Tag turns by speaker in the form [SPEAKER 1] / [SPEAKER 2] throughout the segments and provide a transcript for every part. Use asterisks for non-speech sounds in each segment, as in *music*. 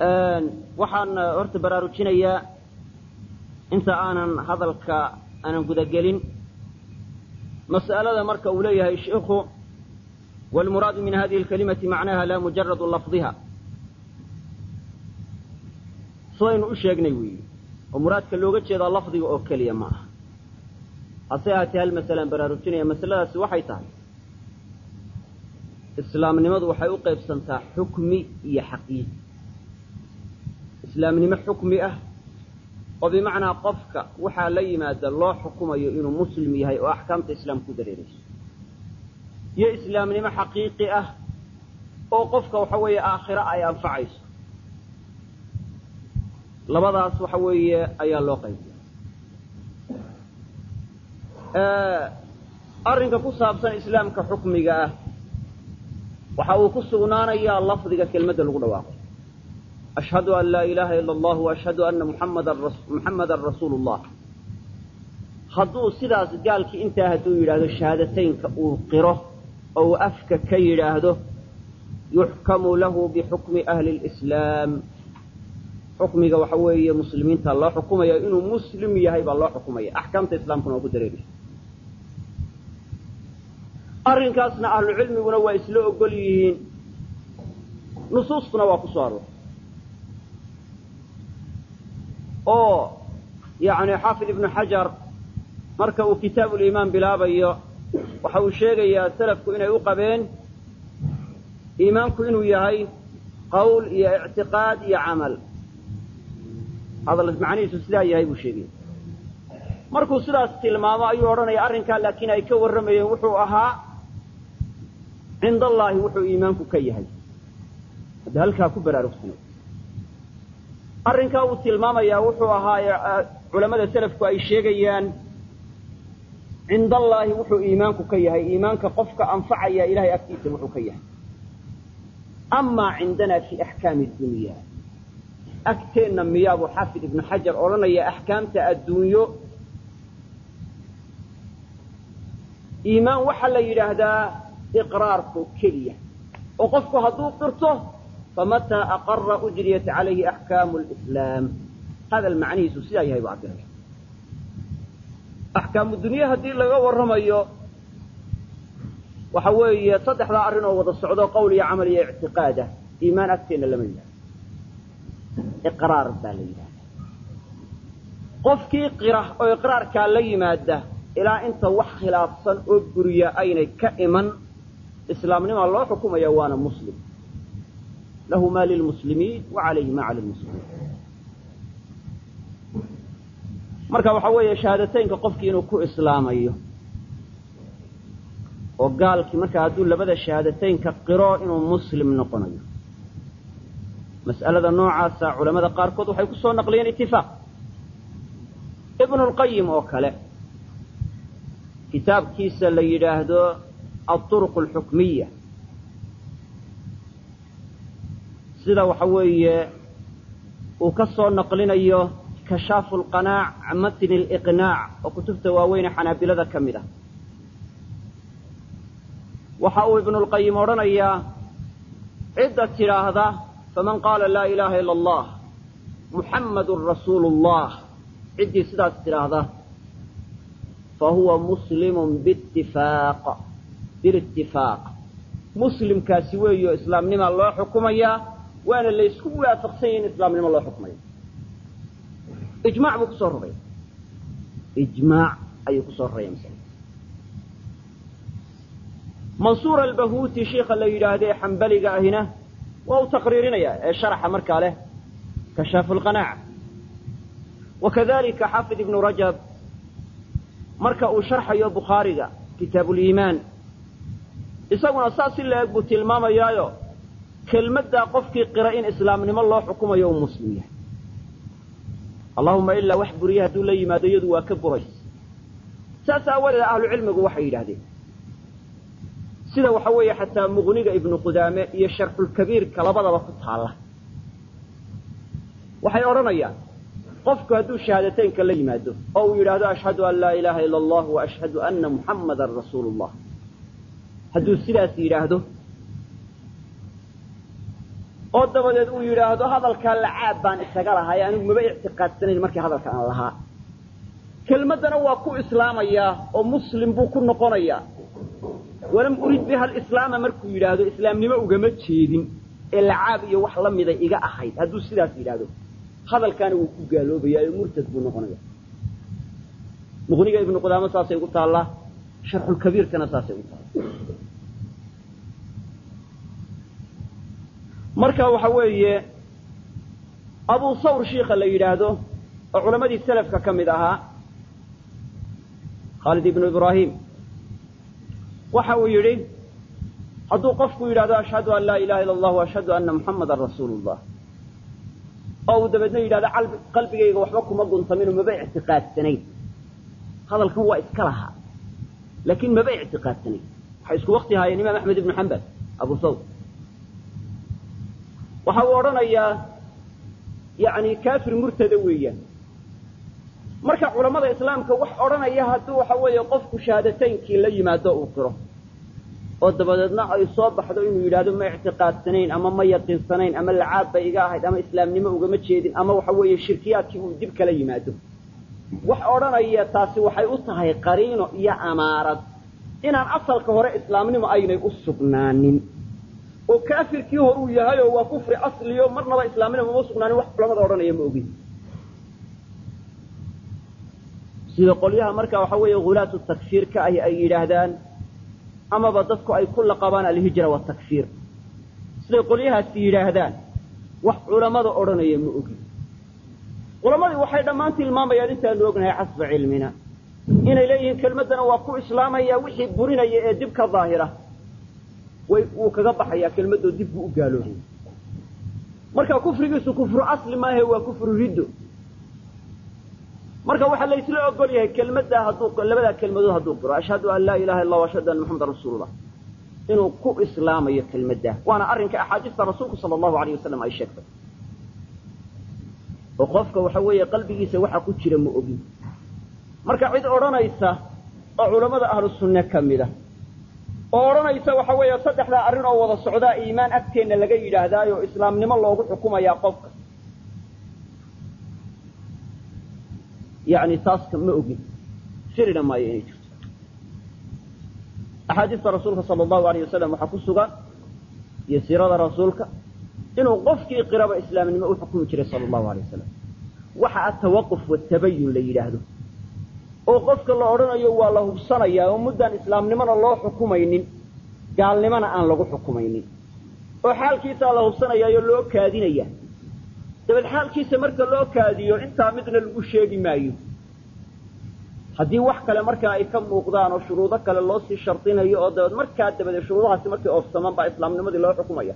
[SPEAKER 1] waxaan horta baraarujinayaa inta aanan hadalka aanan gudagelin. Mas'alada marka uu leeyahay sheikhu wاlmuraadu min hadihi اlkalimati macnaha la mujaradu lafdiha. Sidaynu u sheegnay weeyi oo muraadka looga jeedaa lafdiga oo keliya ma aha. Hase ahaatee hal masalaan baraarujinaya? Masaladaasi waxay tahay islaamnimadu waxay u qaybsantaa xukmi iyo xaqiiqi islaamnimo xukmi ah oo bimacnaa qofka waxaa la yimaada loo xukumayo inuu muslim yahay oo axkaamta islaam dareerayso iyo islaamnimo xaqiiqi ah oo qofka waxa weeye aakhiro ay anfacayso. Labadaas waxa weeye ayaa loo qaybiya arrinka ku saabsan islaamka xukmiga ah waxa uu ku sugnaanayaa lafdiga kelmadda lagu dhawaaqo ashhadu an laa ilaaha ila allah waashhadu anna muxammadan rasuulu llah hadduu sidaas gaalkii intaa hadduu yidhaahdo shahaadateynka uu qiro oo uu afka ka yidhaahdo yuxkamu lahu bixukmi ahli lislaam xukmiga waxa weeye muslimiinta loo xukumaya inuu muslim yahay baa loo xukumaya axkaamta islaamkuna waa ku dareeraysa arrinkaasna ahlucilmiguna waa isla ogol yihiin nusuustuna waa ku soo aroortay oo yacni xaafid ibnu xajar marka uu kitaabuliimaan bilaabayo waxa uu sheegayaa salafku inay u qabeen iimaanku inuu yahay qowl iyo ictiqaad iyo camal. Hadal macnihiisu sidaa yahay buu sheegaya markuu sidaas tilmaamo ayuu odhanaya arrinkaa laakiin ay ka warramayeen wuxuu ahaa cinda allaahi wuxuu iimaanku ka yahay. Hadda halkaa ku baraarugsanay arrinkaa uu tilmaamayaa wuxuu ahaa culammada selafku ay sheegayaan cinda allaahi wuxuu iimaanku ka yahay. Iimaanka qofka anfacaya ilahay agtiisa wuxuu ka yahay. Amaa cindanaa fi axkaami dunya. Agteenna miyaabuu xaafid ibnu xajar odhanaya axkaamta adduunyo. Iimaan waxaa la yidhaahdaa iqraarku keliya. Oo qofku hadduu qirto famataa aqara ujriyat calayhi axkaamu lislaam hadal macnihiisu sidaa yahay buu cabiraya axkaamu dunye haddii laga warramayo waxa weeye saddexdaa arrin oo wada socdo qowl iyo camal iyo ictiqaadah iimaan agteenna lama yidhahdo iqraar baa la yidhahda qofkii qira oo iqraarkaa la yimaada ilaa inta wax khilaafsan oo buriya aynay ka iman islaamnimaa loo xukumaya waana muslim ma lilmuslimiin wa calayhi ma cala lmuslimiin marka waxaa weeye shahaadateynka qofkii inuu ku islaamayo oo gaalkii markaa hadduu labada shahaadateynka qiro inuu muslim noqonayo mas'alada noocaasa culamada qaarkood waxay ku soo naqliyeen itifaaq ibnu oo kale kitaabkiisa la yidhaahdo alطuruq alxukmiya sida waxa weeye uu ka soo naqlinayo kashaafu lqanaac can matni liqnaac oo kutubta waaweyne xanaabilada ka mid ah. Waxa uu ibnu lqayim odhanayaa cidda tidhaahda faman qaala laa ilaaha ila allah muxammadun rasuulu llah ciddii sidaas tidhaahda fahuwa muslimun biitifaaq bilitifaaq muslimkaasi weeyo islaamnimaa loo xukumayaa waana laysku waafaqsan yahi in islaamnimo loo xukumaya ijmac buu ku soo roraya ijmaac ayuu ku soo roraya masala mansuur. Albahuuti sheikha la yidhaahdee xambaliga ahina waa uu taqriirinaya ee sharaxa markaa leh kashaafu lqanaaca wakadalika xaafid ibnu rajab marka uu sharxayo bukhaariga kitaabuliimaan isaguna saas si la-eg buu tilmaamayaayo kelmaddaa qofkii qira in islaamnimo loo xukumayo uu muslim yahay. Allahuma ilaa wax buriye hadduu la yimaado iyadu waa ka burays saas aawadeed ahlucilmigu waxay yidhahdeen sida waxa weeye xataa muqniga ibnu qudaame iyo sharxulkabiirka labadaba ku taalla. Waxay odhanayaan qofku hadduu shahaadateynka la yimaado oo uu yidhaahdo ashhadu an laa ilaaha ila allah wa ashhadu anna muxammadan rasuulu hadduu sidaas yidhaahdo oo dabadeed uu yidhaahdo hadalkaa lacaab baan isaga lahay anigu maba ictiqaadsanayn markii hadalka aan lahaa. Kelmaddana waa ku islaamayaa oo muslim buu ku noqonayaa walam urid biha alislaama markuu yidhaahdo islaamnimo ugama jeedin ee lacaab iyo wax la mida iga ahayd. Hadduu sidaas yidhaahdo hadalkaana wuu ku gaaloobayaa oo murtad buu noqonaya muqniga ibnu qudaamo saasay ugu taallaa sharxulkabiirkana saasay ugu taallaa marka waxa weeye abu sawr shiika la yidhaahdo oo culamadii selafka ka mid ahaa khaalid ibnu ibraahim waxa uu yidhi hadduu qofku yidhahdo ashhadu an laa ilaha illa allah ashhadu anna muxamadan rasuulu oo uu dabeedna yidhahdo qalbigayga waxba kuma guntaminoo maba ictiqaadsanayn hadalkan waa iska lahaa. Laakiin maba ictiqaadsanayn waxay isku wakti haayeen imaam axmed ibnu xambal abu sawr waxa uu odhanayaa yani kafir murtada weeyaan. Marka culamada islaamka wax odhanaya hadduu waxa weeye qofku shahaadataynkii la yimaado uu qiro. Oo dabadeedna ay soo baxdo inuu yidhahdo ma ictiqaadsanayn ama ma yaqiinsanayn ama lacaab bay iga ahayd ama islaamnimo ugama jeedin ama waxa weeye shirkiyaadkii uu dib kala yimaado. Wax odhanaya taasi waxay u tahay qariino iyo amaarad. Inaan asalka hore islaamnimo aynay u sugnaanin oo kaafirkii hor uu yahay oo waa kufri asliyo marnaba islaamnimo uma sugnaanin wax culamada odhanaya ma ogin sida qolyaha marka waxa weeye hulaatu takfiirka ahi ay yidhaahdaan amaba dadku ay ku laqabaan alhijra watakfiir siday qolyahaasi yidhaahdaan wax culamada odhanaya ma ogin culamadii waxay dhammaan tilmaamayaan intaanu ognahay xasba cilmina. Inay leeyihiin kelmaddana waa ku islaamaya wixii burinaya ee dib ka daahira wuu kaga baxayaa kelmadoo dib buu u gaaloobaya marka kufrigiisu kufru asli maahe waa kufru riddo. Marka waxaa laysla ogol yahay kelmaddaa hadduu labadaa kelmadood hadduu qiro ashhadu an laa ilaha illa ashhadu anna maxamadan rasuulullah. Inuu ku islaamayo kelmaddaa waana arrinka axaadiista rasuulku sala allahu alayh wasalam ay sheegtay. Oo qofka waxa weeye qalbigiisa waxa ku jira ma ogin. Marka cid odhanaysa oo culammada ahlu sunne ka mida oo odhanaysa waxa weeye saddexdaa arrin oo wada socdaa iimaan agteenna laga yidhaahdaayo islaamnimo loogu xukumayaa qofka. Yani taaska ma ogin firina maayo inay jirto. Axaadiista rasuulka sala allahu alayh wasalam waxaa ku sugan iyo siirada rasuulka inuu qofkii qiraba islaamnimo u xukumi jiray sala allahu alay wasalam waxa atawaquf watabayun la yidhaahdo oo qofka la odhanayo waa la hubsanayaa oo muddaan islaamnimona loo xukumaynin gaalnimona aan lagu xukumaynin. oo xaalkiisaa la hubsanayaayo loo kaadinaya. dabeed xaalkiisa marka loo kaadiyo intaa midna lagu sheegi maayo. Haddii wax kale markaa ay ka muuqdaan oo shuruudo kale loo sii shardinayo oo dabeed markaa dabadeed shuruudahaasi markay oofsamaan baa islaamnimadii loo xukumaya.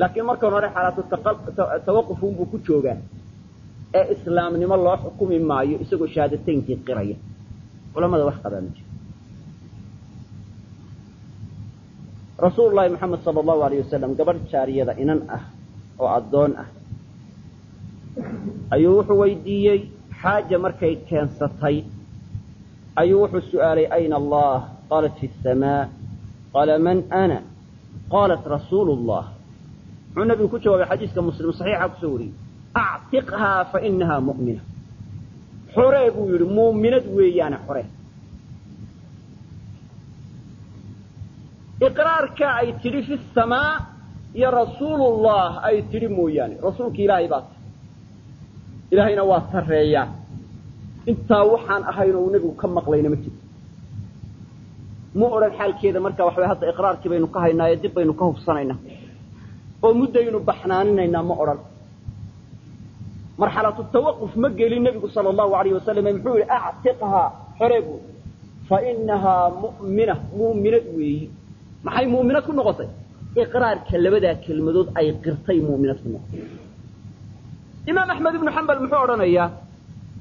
[SPEAKER 1] Laakiin markan hore xalaatu tawaqufunbuu ku joogaa ee islaamnimo loo xukumi maayo isagoo shahaadataynkii qiraya. Culamada wax qabaa ma jiro. Rasuulu llahi maxamed sala allahu alayh wasalam gabadh jaariyada inan ah oo addoon ah ayuu wuxuu weydiiyey xaaja markay keensatay. Ayuu wuxuu su'aalay ayna allah qaalat fi asamaa qaala man ana? Qaalat rasuulu llah muxuu nabigu ku jawaabay xadiiska muslim saxiixa ku soo wariyey actiqhaa fa inahaa mu'mina xoree buu yidhi muuminad weeyaane xore iqraarka ay tidhi fi samaa iyo rasuulullah ay tidhi mooyaane rasuulki ilaahay baa tahy ilaahayna waa sarreeyaa intaa waxaan ahayn oo uu nebigu ka maqlayna ma jirto ma odhan xaalkeeda marka waxaway hadda iqraarkii baynu ka haynaayo dib baynu ka hubsanaynaa oo muddaynu baxnaaninaynaa ma odhan marxalatu tawaquf ma gelin nebigu sala allahu alayh wasalam muxuu yihi actiqhaa xore buu. Fa inahaa mu'mina muuminad weeyi. Maxay muuminad ku noqotay? Iqraarka labadaa kelmadood ay qirtay muuminad ku noqotay. Imaam axmed ibnu xambal muxuu odhanayaa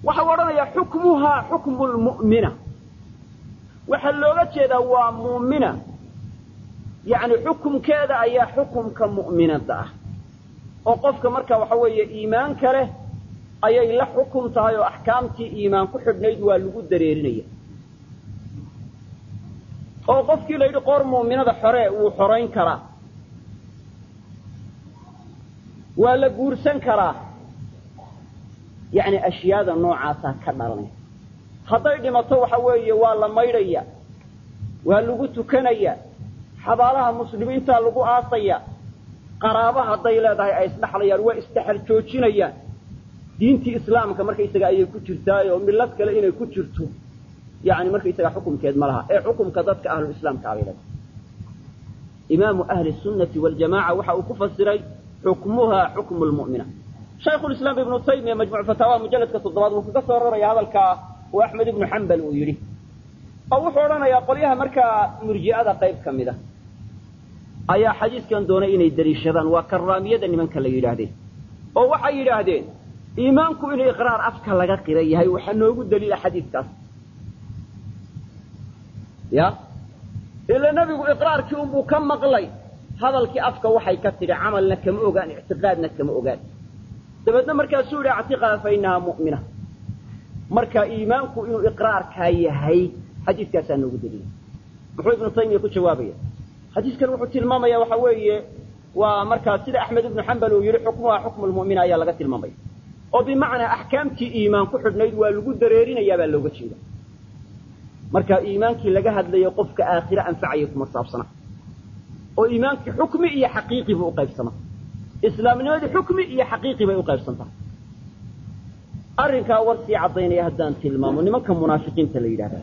[SPEAKER 1] waxau odhanayaa xukmuhaa xukmu lmu'mina waxaa looga jeedaa waa mu'mina. Yacni xukumkeeda ayaa xukumka mu'minadda ah. Oo qofka marka waxa weeye iimaanka leh ayay la xukum tahay oo axkaamtii iimaan ku xidhnayd waa lagu dareerinaya. oo qofkii la yidhi qoor mu'minada xore wuu xorayn karaa. waa la guursan karaa. yacni ashyaada noocaasaa ka dhalanaya hadday dhimato waxa weeye waa la maydhaya waa lagu tukanaya xabaalaha muslimiintaa lagu aasaya qaraaba hadday leedahay ay isdhaxlayaan waa isdhexal joojinayaan diintii islaamka markaysaga ayay ku jirtaay oo kale inay ku jirto. Yani markaysaga xukumkeed ma laha. Ee xukumka dadka ahlulislaamka abay leedahay. Imaamu ahli sunnati waljamaca waxa uu ku fasiray xukmuha xukmu lmu'mina shaykhulislaam ibnu taymiya majmuc fataawa mujalladka toddobaad wuu kaga soo raraya hadalkaa uu axmed ibnu xambal uu yidhi. Oo wuxuu odhanayaa qolyaha markaa murji'ada qayb ka mid a ayaa xadiiskan doonay inay daliishadaan waa karaamiyada nimanka la yidhaahdeen. Oo waxay yidhaahdeen iimaanku inuu iqraar afka laga qira yahay waxaa noogu daliila xadiidkaas. Ya? Ila nebigu iqraarkii unbuu ka maqlay hadalkii afka waxay ka tidhi camalna kama ogaan ictiqaadna kama ogaan. Dabeedna markaasuu yidhi actiqaa fa mu'mina. Marka iimaanku inuu iqraarkaa yahay xadiiskaasaa noogu daliila muxuu ibnu taymiya ku jawaabaya? Xadiiskan wuxuu tilmaamaya waxa weeye waa markaa sida axmed ibnu xambal uu yidhi xukmuha xukmu lmu'mina ayaa laga tilmaamaya oo bimacnaa axkaamtii iimaan ku xidhnayd waa lagu dareerinayaa baa looga jeeda marka iimaankii laga hadlayo qofka aakhire anfacaya kuma saabsana. Oo iimaankii xukmi iyo xaqiiqi buu uqaybsama islaamnimadii xukmi iyo xaqiiqi bay uqaybsantahay arrinkaa war sii caddaynaya haddaan tilmaamo nimanka munaafiqiinta la yidhahda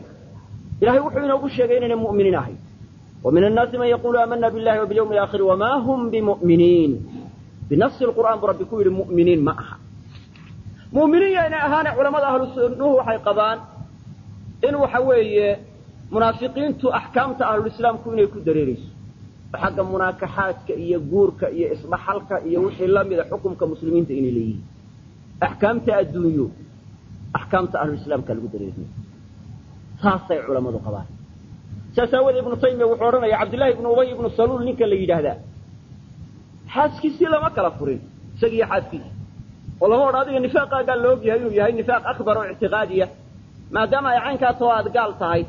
[SPEAKER 1] ilahay wuxuu inoogu sheegay inayna mu'miniin ahay wa annaasi man yaqulu aamana billahi wa bilyawmi alaakhiri wamaa hum bimu'miniin. Binafsi lqur'aan buu rabbi ku yidhi mu'miniin ma aha mu'miniin ahaane culamada ahlu waxay qabaan in waxa weeye munaafiqiintu axkaamta ahlulislaamku inay ku dareerayso xagga munaakaxaadka iyo guurka iyo isdhaxalka iyo wixii lamida xukumka muslimiinta inay leeyihiin. Axkaamta adduunyo axkaamta ahlulislaamka lagu dareeriyo saasay culammadu qabaan. Saas aawoodee ibnu taymiya wuxuu odhanaya cabdillahi ibnu ubay ibnu saluul ninka la yidhaahdaa xaaskiisii lama kala furin isagiiyo xaaskiisi oo lama odhan adiga nifaaqaagaa la og yahay inuu yahay nifaaq akbar oo ictiqaadiya maadaama ay caynkaa too aad gaal tahay.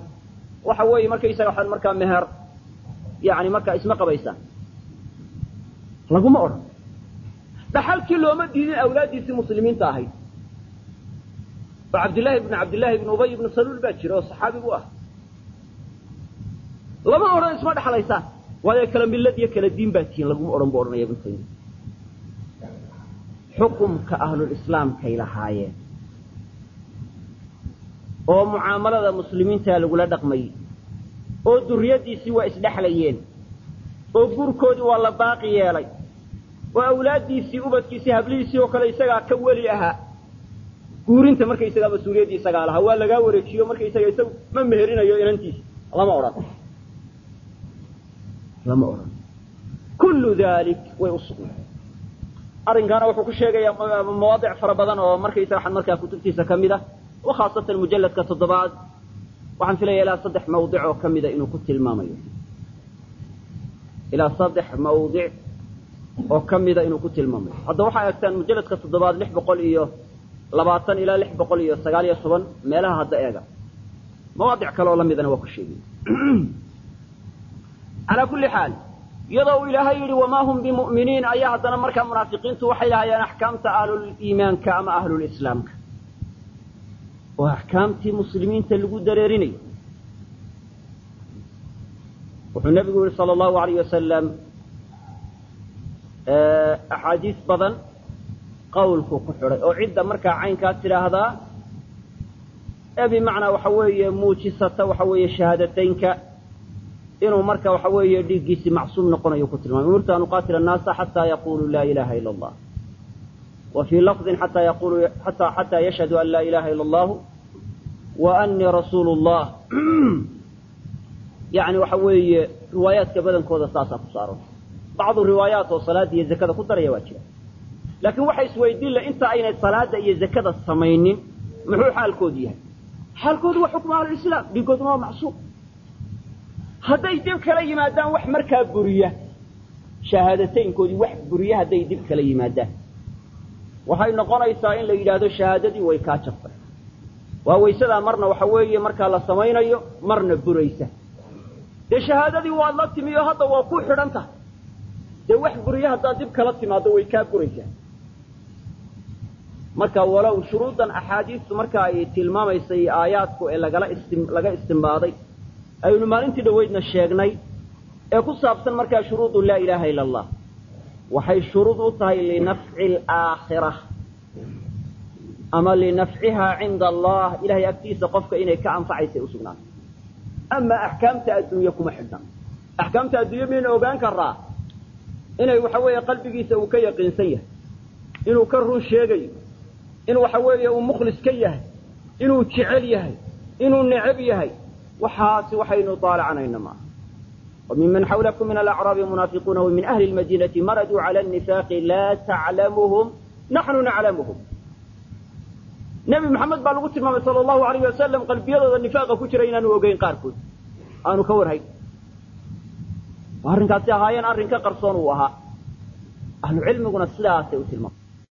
[SPEAKER 1] Waxa weeye markaysaga waxaad markaa meher yani markaa isma qabaysaan. Laguma odhan. Dhaxalkii looma diidin awlaaddiisii muslimiinta ahayd. Oo cabdillahi ibnu cabdillahi ibnu ubay ibnu saluul baa jira oo saxaabigu ah. Lama odhan isma dhexlaysaan waayo kala millad iyo kala diin baa tihiin laguma odhan buu odhanaya ibnu taymiya xukumka ahlulislaamkay lahaayeen. oo mucaamalada muslimiintaa lagula dhaqmayey oo duriyaddiisii waa isdhexlayeen. oo guurkoodii waa la baaqi yeelay. oo awlaaddiisii ubadkiisii hablihiisii oo kale isagaa ka weli ahaa. guurinta markaysagaa mas'uuliyaddii isagaa lahaa. waa lagaa wareejiyo markaysaga isagu ma meherinayo inantiisa lama odhan lama odhan kullu dalik way u arrinkaana wuxuu ku sheegayaa mawaadic fara badan oo markaysaga waxaan markaa kutubtiisa ka mid ah wa khaasatan mujalladka toddobaad. Waxaan filaya ilaa saddex mawdic oo ka mida inuu ku tilmaamayo. Ilaa saddex mawdic oo ka mida inuu ku tilmaamayo. Hadda waxaa eegtaan mujalladka toddobaad lix boqol iyo labaatan ilaa lix boqol iyo sagaal iyo toban meelaha hadda eega. Mawaadic kale oo la midana waa ku sheegay. *clears throat* Calaa kulli xaal iyadoo uu ilaahay yidhi wamaa hum bimu'miniin? Ayaa haddana markaa munaafiqiintu waxay lahayaan axkaamta ahluliimaanka ama ahlulislaamka oo axkaamtii muslimiinta lagu dareerinayo. Wuxuu nebigu yihi sala allahu alayh wasalam axaadiis badan qawlku ku xidhay oo cidda markaa caynkaa tidhaahdaa bimacnaa waxa weeye muujisata waxa weeye shahaadateynka inuu marka waxa weeye dhiiggiisii macsuum noqonayo ku tilmaamay. Umirtu an uqaatila annaasa xataa yaquluu laa ilaha ila allah wa fii lafdin xataa xataa yashhadu an laa ilaha ila allahu wa anii rasuulu llah *clears throat* yani waxa weeye riwaayaadka badankooda saasaa ku saaran. Bacdu riwaayaat oo salaada iyo zakada ku daraya waa jira. Laakiin waxa isweydiin inta aynay salaada iyo zakada samaynin muxuu xaalkoodu yahay? Xaalkoodu waa xukmu ahlulislaam dhiigooduna waa macsuum hadday dib kala yimaadaan wax markaa buriya shahaadateynkoodii wax buriya hadday dib kala yimaadaan. Waxay noqonaysaa in la yidhaahdo shahaadadii way kaa jabtay. Waa waysadaa marna waxa weeye markaa la samaynayo marna buraysa. Dee shahaadadii waad la timi oo hadda waa ku xidhan tahay. Dee wax buriye haddaad dib kala timaado way kaa buraysaa. Marka walow shuruuddan axaadiistu marka ay tilmaamaysay aayaadku ee lagala laga istimbaaday aynu maalintii dhaweydna sheegnay ee ku saabsan markaa shuruudu laa ilaaha ila allah. Waxay shuruud u tahay linafci alaakhira ama linafcihaa cinda allah. Ilahay agtiisa qofka inay ka anfacaysay u sugnaato ama axkaamta adduunye kuma xidhna. Axkaamta adduunye miyaynu ogaan karaa inay waxa weeye qalbigiisa uu ka yaqiinsan yahay inuu ka run sheegayo in waxa weeye uu mukhlis ka yahay inuu jecel yahay inuu necab yahay waxaasi waxaynu daalacnayna maaha وmiman xawlakum min alacraabi munaafiquuna wmin ahli lmadiinati maraduu cala nifaaqi laa taclamuhum naxnu naclamuhum nebi maxamed baa lagu tilmaamay sal allahu alayh wasalam qalbiyadooda nifaaqa ku jira inaanu ogeyn qaarkood aanu ka warhayn arrinkaasi ahaayeen arrin ka qarsoon uu ahaa ahlu cilmiguna sidaasay u tilmaamay